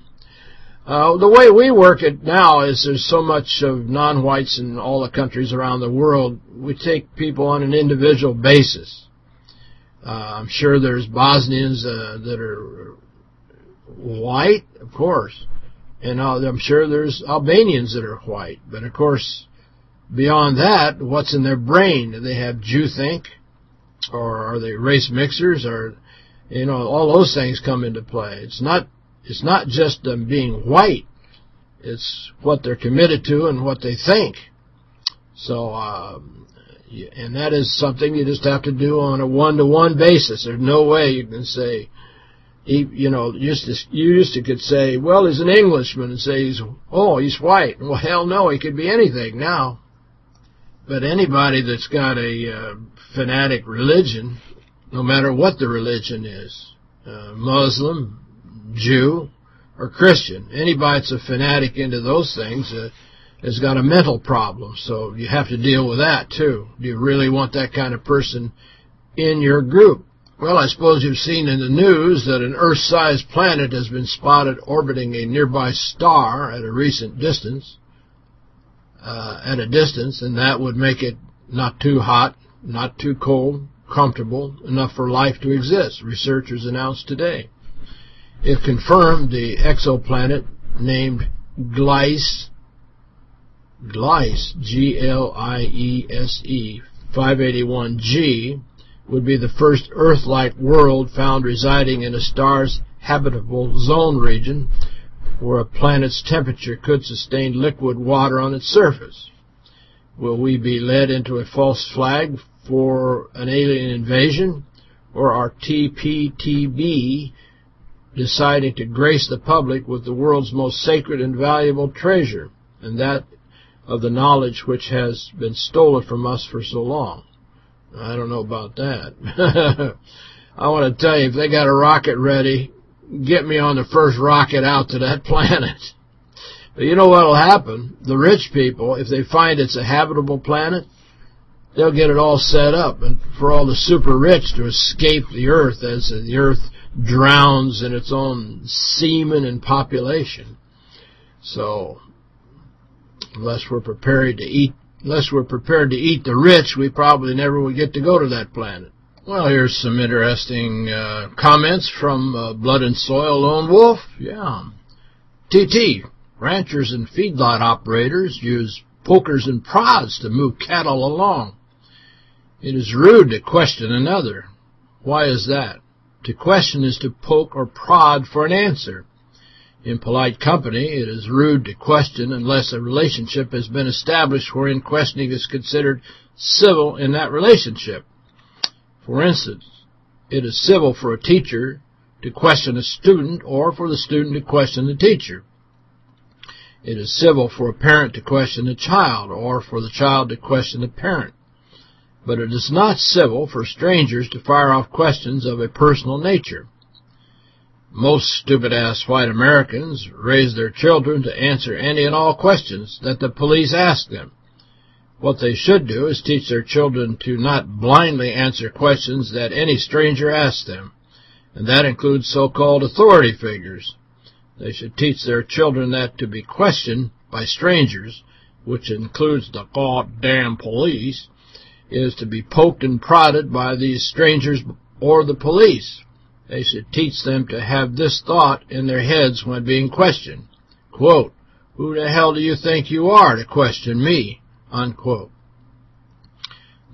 Uh, the way we work it now is there's so much of non-whites in all the countries around the world. We take people on an individual basis. Uh, I'm sure there's Bosnians uh, that are white, of course. And I'm sure there's Albanians that are white. But, of course, beyond that, what's in their brain? Do they have Jew think? Or are they race mixers? Or, you know, all those things come into play. It's not it's not just them being white. It's what they're committed to and what they think. So, um, and that is something you just have to do on a one-to-one -one basis. There's no way you can say, he, you know, used to, you used to could say, well, he's an Englishman, and say he's, oh, he's white. Well, hell no, he could be anything now. But anybody that's got a uh, fanatic religion, no matter what the religion is, uh, Muslim, Jew, or Christian. Anybody that's a fanatic into those things uh, has got a mental problem, so you have to deal with that too. Do you really want that kind of person in your group? Well, I suppose you've seen in the news that an Earth-sized planet has been spotted orbiting a nearby star at a recent distance, uh, at a distance, and that would make it not too hot, not too cold, comfortable, enough for life to exist, researchers announced today. If confirmed, the exoplanet named Gliese, Gliese, G-L-I-E-S-E, 581G, would be the first Earth-like world found residing in a star's habitable zone region where a planet's temperature could sustain liquid water on its surface. Will we be led into a false flag for an alien invasion, or are TPTB deciding to grace the public with the world's most sacred and valuable treasure, and that of the knowledge which has been stolen from us for so long. I don't know about that. I want to tell you, if they got a rocket ready, get me on the first rocket out to that planet. But you know what will happen? The rich people, if they find it's a habitable planet, they'll get it all set up. And for all the super rich to escape the Earth as the Earth drowns in its own semen and population. So, unless we're prepared to eat, unless we're prepared to eat the rich, we probably never would get to go to that planet. Well, here's some interesting uh, comments from uh, Blood and Soil Lone Wolf. Yeah. TT, ranchers and feedlot operators use pokers and prods to move cattle along. It is rude to question another. Why is that? To question is to poke or prod for an answer. In polite company, it is rude to question unless a relationship has been established wherein questioning is considered civil in that relationship. For instance, it is civil for a teacher to question a student or for the student to question the teacher. It is civil for a parent to question a child or for the child to question the parent. But it is not civil for strangers to fire off questions of a personal nature. Most stupid-ass white Americans raise their children to answer any and all questions that the police ask them. What they should do is teach their children to not blindly answer questions that any stranger asks them, and that includes so-called authority figures. They should teach their children that to be questioned by strangers, which includes the goddamn police, is to be poked and prodded by these strangers or the police. They should teach them to have this thought in their heads when being questioned. Quote, who the hell do you think you are to question me? Unquote.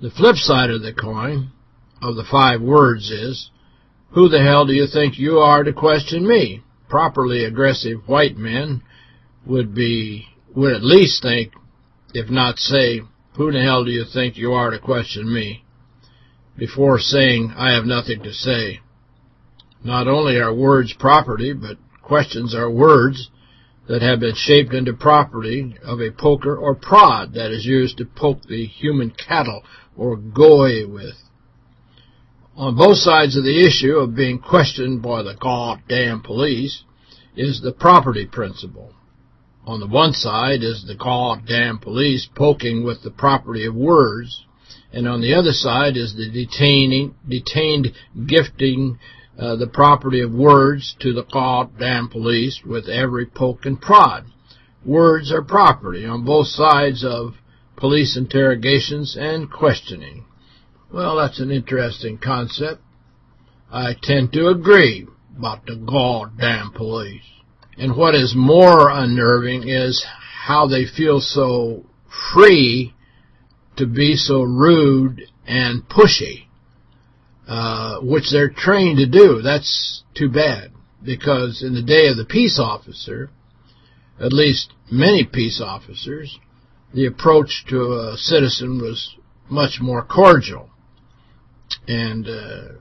The flip side of the coin of the five words is, who the hell do you think you are to question me? Properly aggressive white men would be would at least think, if not say, who the hell do you think you are to question me? Before saying, I have nothing to say. Not only are words property, but questions are words that have been shaped into property of a poker or prod that is used to poke the human cattle or goy with. On both sides of the issue of being questioned by the goddamn police is the property principle. On the one side is the goddamn police poking with the property of words, and on the other side is the detaining, detained gifting uh, the property of words to the goddamn police with every poke and prod. Words are property on both sides of police interrogations and questioning. Well, that's an interesting concept. I tend to agree about the goddamn police. And what is more unnerving is how they feel so free to be so rude and pushy. Uh, which they're trained to do. That's too bad, because in the day of the peace officer, at least many peace officers, the approach to a citizen was much more cordial. And uh,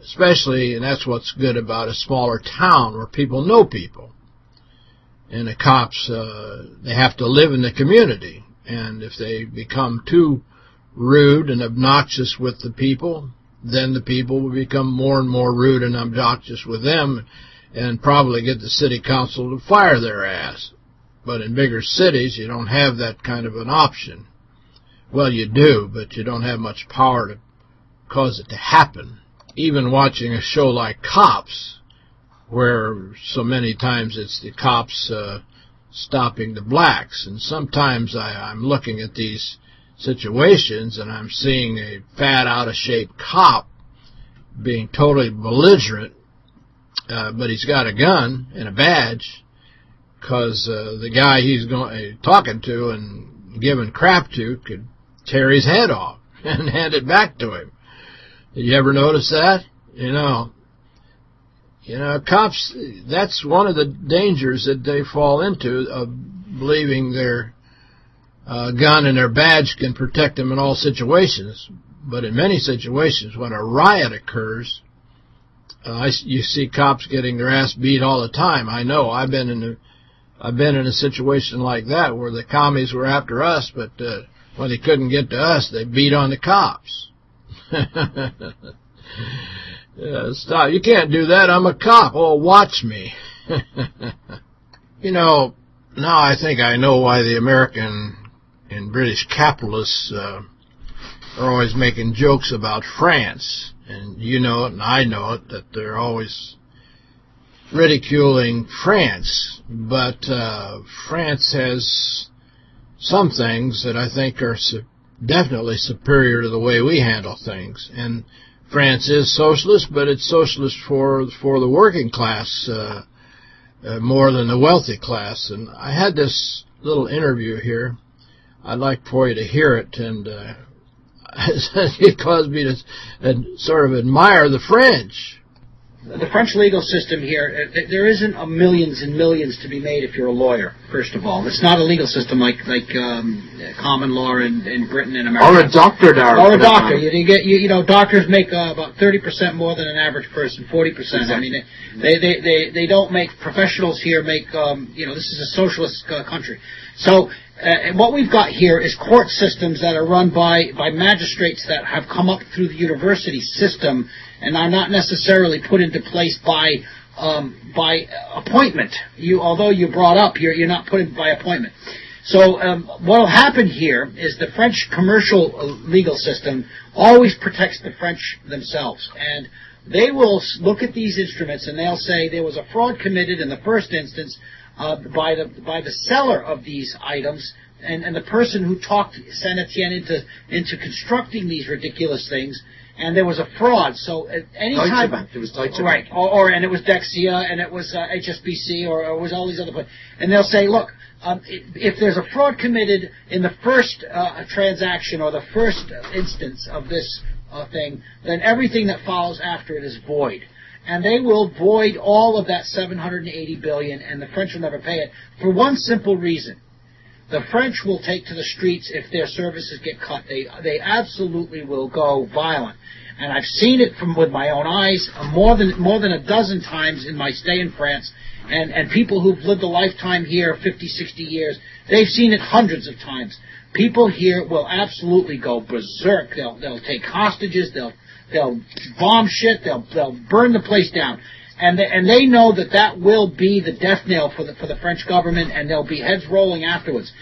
especially, and that's what's good about a smaller town where people know people. And the cops, uh, they have to live in the community. And if they become too rude and obnoxious with the people, then the people will become more and more rude and obnoxious with them and probably get the city council to fire their ass. But in bigger cities, you don't have that kind of an option. Well, you do, but you don't have much power to cause it to happen. Even watching a show like Cops, where so many times it's the cops uh, stopping the blacks, and sometimes I, I'm looking at these situations and I'm seeing a fat, out-of-shape cop being totally belligerent, uh, but he's got a gun and a badge because uh, the guy he's going uh, talking to and giving crap to could tear his head off and hand it back to him. Did you ever notice that? You know, you know, cops, that's one of the dangers that they fall into of believing they're uh, gun and their badge can protect them in all situations. But in many situations, when a riot occurs, uh, I, you see cops getting their ass beat all the time. I know. I've been in a, I've been in a situation like that where the commies were after us, but uh, when they couldn't get to us, they beat on the cops. yeah, stop. You can't do that. I'm a cop. Oh, watch me. you know, now I think I know why the American and British capitalists uh, are always making jokes about France. And you know it, and I know it, that they're always ridiculing France. But uh, France has some things that I think are su definitely superior to the way we handle things. And France is socialist, but it's socialist for for the working class uh, uh, more than the wealthy class. And I had this little interview here I'd like for you to hear it, and uh, it caused me to sort of admire the French. The French legal system here, uh, there isn't a millions and millions to be made if you're a lawyer. First of all, it's not a legal system like like um, common law in, in Britain and America. Or a doctor, Darryl. Or a doctor. You, you, get you, you know doctors make uh, about thirty percent more than an average person, forty percent. I mean, they, they they they don't make professionals here make um, you know this is a socialist uh, country. So uh, what we've got here is court systems that are run by, by magistrates that have come up through the university system and are not necessarily put into place by um, by appointment. You, although you're brought up, you're, you're not put in by appointment. So um, what will happen here is the French commercial uh, legal system always protects the French themselves, and they will look at these instruments and they'll say there was a fraud committed in the first instance uh, by the by the seller of these items and, and the person who talked Saint Etienne into into constructing these ridiculous things. And there was a fraud. So at any Deutsche time, Bank. It was Deutsche right? Bank. Or, or and it was Dexia, and it was uh, HSBC, or, or it was all these other. And they'll say, look, um, if there's a fraud committed in the first uh, transaction or the first instance of this uh, thing, then everything that follows after it is void and they will void all of that 780 billion, and the French will never pay it for one simple reason. The French will take to the streets if their services get cut. They they absolutely will go violent, and I've seen it from with my own eyes uh, more than more than a dozen times in my stay in France. And and people who've lived a lifetime here, 50, 60 years, they've seen it hundreds of times. People here will absolutely go berserk. They'll they'll take hostages. They'll They'll bomb shit. They'll they'll burn the place down, and they, and they know that that will be the death nail for the for the French government, and there'll be heads rolling afterwards.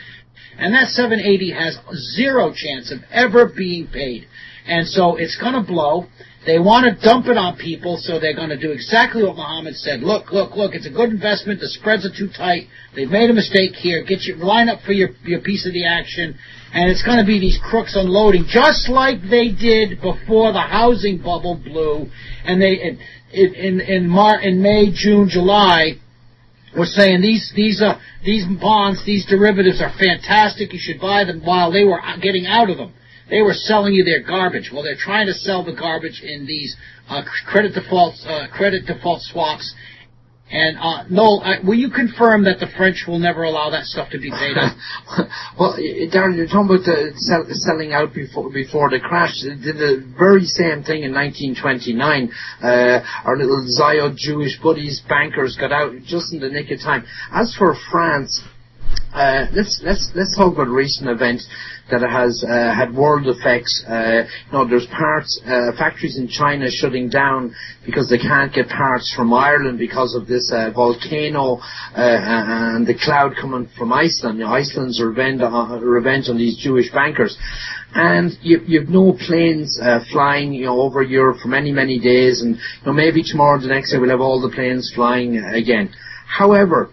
And that 780 has zero chance of ever being paid, and so it's going to blow. They want to dump it on people, so they're going to do exactly what Muhammad said. Look, look, look, it's a good investment. The spreads are too tight. They've made a mistake here. Get your line up for your, your piece of the action and it's going to be these crooks unloading, just like they did before the housing bubble blew, and they in in in, Mar- in May, June, July. were saying these these uh, these bonds, these derivatives are fantastic. You should buy them. While they were getting out of them, they were selling you their garbage. Well, they're trying to sell the garbage in these uh, credit default uh, credit default swaps and uh, Noel, will you confirm that the French will never allow that stuff to be paid out? well, Darren, you're talking about the sell, selling out before before the crash. They did the very same thing in 1929. Uh, our little Zayod Jewish buddies, bankers, got out just in the nick of time. As for France, uh, let's let's let's talk about recent events that has uh, had world effects. Uh, you know, there's parts uh, factories in China shutting down because they can't get parts from Ireland because of this uh, volcano and the cloud coming from Iceland. You know, Iceland's revenge, on, revenge on these Jewish bankers. And you, you've no planes flying, you know, over Europe for many, many days, and you know, maybe tomorrow, the next day, we'll have all the planes flying again. However,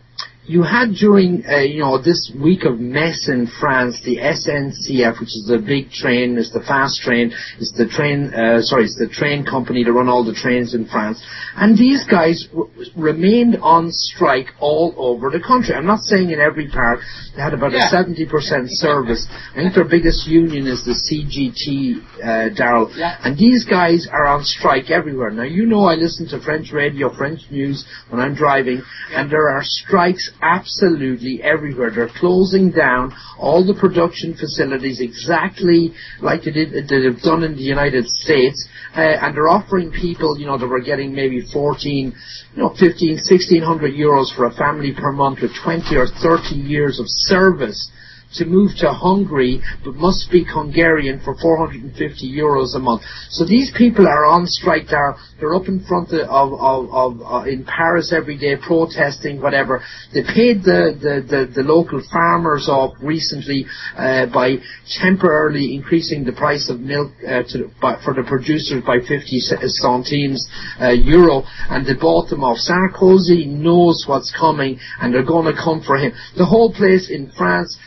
you had during uh, you know this week of mess in France the SNCF, which is the big train, is the fast train, is the train uh, sorry, it's the train company to run all the trains in France, and these guys w- remained on strike all over the country. I'm not saying in every part. They had about yeah. a 70% service. I think their biggest union is the CGT, uh, Darryl, yeah. and these guys are on strike everywhere. Now you know I listen to French radio, French news when I'm driving, yeah. and there are strikes absolutely everywhere. They're closing down all the production facilities exactly like they did they've done in the United States, uh, and they're offering people, you know, that were getting maybe 14, you know, 15, 1600 euros for a family per month with 20 or 30 years of service to move to Hungary but must speak Hungarian for 450 euros a month. So these people are on strike. They're, they're up in front of, of, of, uh, in Paris every day protesting, whatever. They paid the, the, the, the local farmers off recently uh, by temporarily increasing the price of milk uh, to, by, for the producers by 50 centimes uh, euro, and they bought them off. Sarkozy knows what's coming, and they're going to come for him. The whole place in France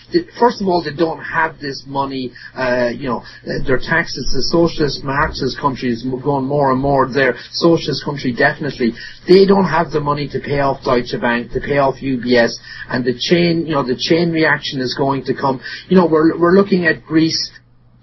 first of all, they don't have this money. Uh, you know, their taxes. The socialist Marxist country is going more and more. Their socialist country definitely. They don't have the money to pay off Deutsche Bank, to pay off UBS, and the chain. You know, the chain reaction is going to come. You know, we're we're looking at Greece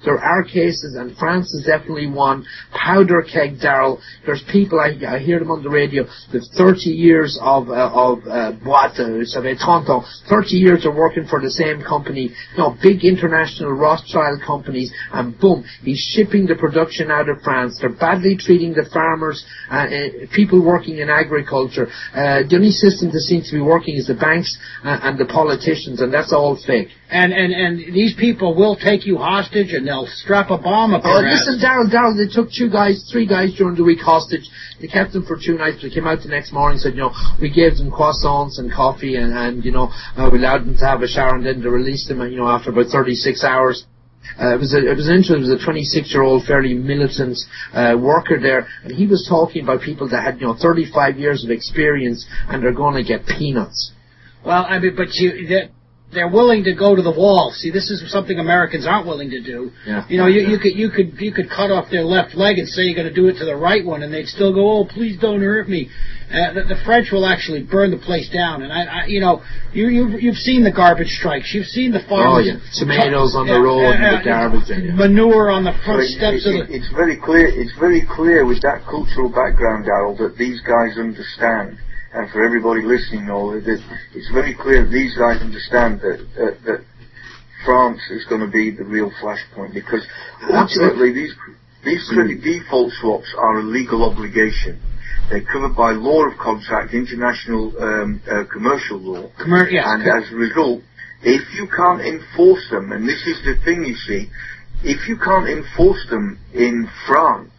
there are cases, and France is definitely one. Powder keg Daryl. There's people I, I hear them on the radio. There's 30 years of uh, of uh, boîte, uh, 30, 30 years of working for the same company. You know, big international Rothschild companies, and boom, he's shipping the production out of France. They're badly treating the farmers, uh, uh, people working in agriculture. Uh, the only system that seems to be working is the banks uh, and the politicians, and that's all fake. And and and these people will take you hostage, and they'll strap a bomb up Oh, ass. listen, Daryl, Daryl, they took two guys, three guys during the week hostage. They kept them for two nights. They came out the next morning and said, you know, we gave them croissants and coffee and, and you know, uh, we allowed them to have a shower and then they released them, you know, after about 36 hours. Uh, it was a, it was interesting. It was a 26 year old, fairly militant uh, worker there, and he was talking about people that had you know 35 years of experience and they're going to get peanuts. Well, I mean, but you that they're willing to go to the wall. See, this is something Americans aren't willing to do. Yeah. You know, you, you could you could you could cut off their left leg and say you're going to do it to the right one, and they'd still go, "Oh, please don't hurt me." Uh, the, the French will actually burn the place down, and I, I you know, you you've, you've seen the garbage strikes, you've seen the farmers. Oh yeah, tomatoes on the Yeah, road and uh, the garbage. and, yeah. manure on the front But it- steps it- of the. it's very clear. It's very clear with that cultural background, Darrell, that these guys understand, and for everybody listening, know that it's very clear that these guys understand that that, that France is going to be the real flashpoint because ultimately these these credit default swaps are a legal obligation. They're covered by law of contract, international um, uh, commercial law. Commer- yes, And as a result, if you can't enforce them, and this is the thing you see, if you can't enforce them in France,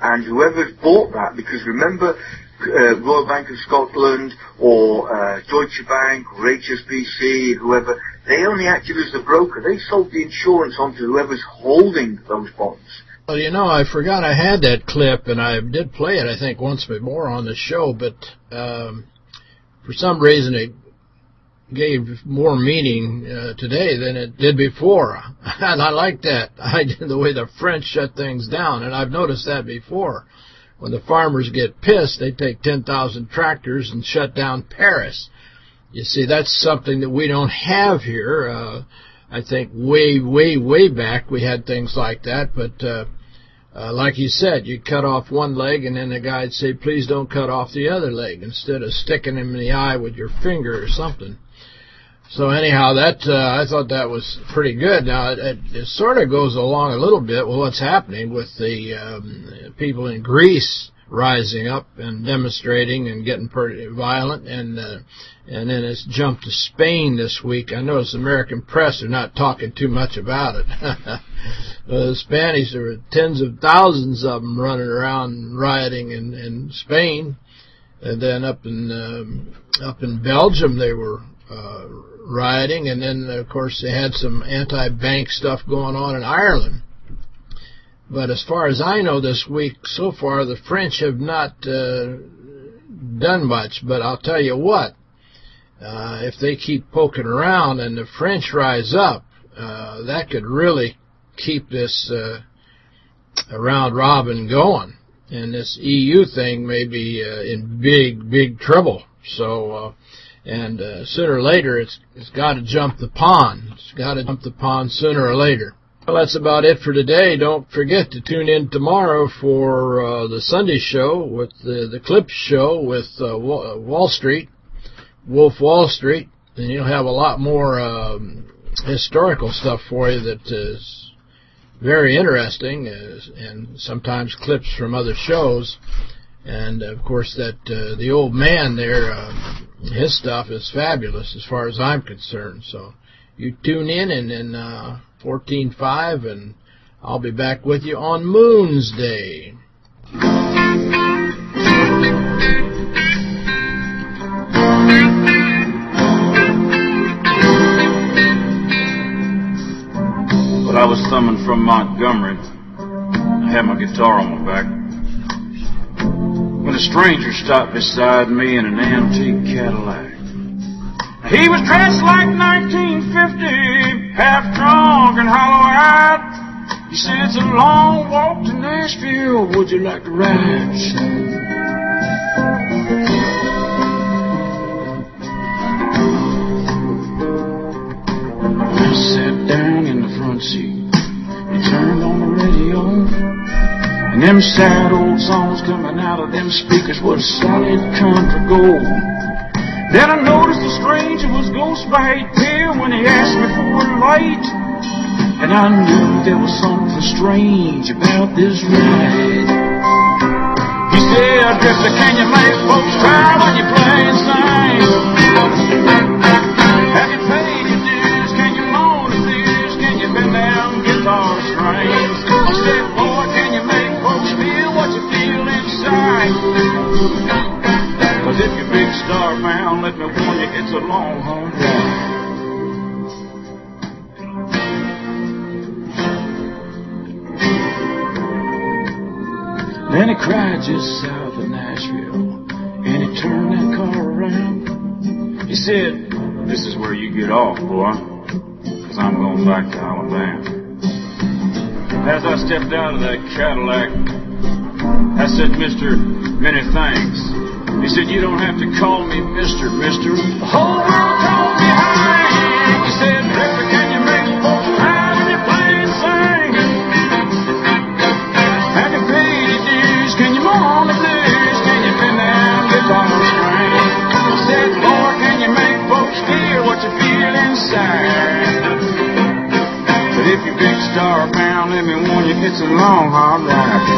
and whoever's bought that, because remember, uh, Royal Bank of Scotland or uh, Deutsche Bank or HSBC, whoever, they only acted as the broker. They sold the insurance onto whoever's holding those bonds. Well, you know, I forgot I had that clip, and I did play it, I think, once before on the show, but um, for some reason it gave more meaning uh, today than it did before. And I like that. I the way the French shut things down, and I've noticed that before. When the farmers get pissed, they take 10,000 tractors and shut down Paris. You see, that's something that we don't have here. Uh, I think way, way, way back we had things like that, but uh, uh, like you said, you cut off one leg and then the guy'd say, please don't cut off the other leg instead of sticking him in the eye with your finger or something. So anyhow, that uh, I thought that was pretty good. Now it, it, sort of goes along a little bit with what's happening with the um, people in Greece rising up and demonstrating and getting pretty violent, and uh, and then it's jumped to Spain this week. I notice the American press are not talking too much about it. uh, the Spanish, there were tens of thousands of them running around rioting in, in Spain, and then up in um, up in Belgium they were uh, rioting, and then of course they had some anti-bank stuff going on in Ireland. But as far as I know this week so far, the French have not uh, done much. But I'll tell you what, uh, if they keep poking around and the French rise up, uh, that could really keep this uh, round robin going. And this EU thing may be uh, in big, big trouble. So, uh, and uh, sooner or later, it's it's got to jump the pond. It's got to jump the pond sooner or later. Well, that's about it for today. Don't forget to tune in tomorrow for uh, the Sunday show with the the Clips show with uh, Wall Street, Wolf Wall Street, and you'll have a lot more um, historical stuff for you that is very interesting, uh, and sometimes clips from other shows. And of course, that uh, the old man there, um, his stuff is fabulous as far as I'm concerned. So you tune in and then uh, 14.5, and I'll be back with you on Moon's Day. But I was summoned from Montgomery. I had my guitar on my back. When a stranger stopped beside me in an antique Cadillac. He was dressed like 1950, half drunk and hollow-eyed. He said, it's a long walk to Nashville. Would you like to ride? I sat down in the front seat. He turned And them sad old songs coming out of them speakers was solid country gold. Then I noticed a stranger was ghost right there when he asked me for a light. And I knew there was something strange about this ride. He said, Drifter, can you make folks cry when you play and sing? Big star bound, let me warn you, it's a long, hard ride. Then he cried just south of Nashville, and he turned that car around. He said, This is where you get off, boy, cause I'm going back to Alabama. As I stepped out of that Cadillac, I said, Mister, many thanks. He said, You don't have to call me Mister, Mister. Oh, the whole world called me Hank. He said, Drifter, can you make folks cry when you play and sing? Have you paid your dues? Can you mourn the blues? Can you bend down guitar string? He said, Lord, can you make folks feel what you feel inside? But if you're big star bound, let me warn you, it's a long, hard ride.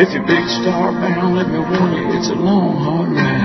If you're big star bound, let me warn you, it's a long, hard ride.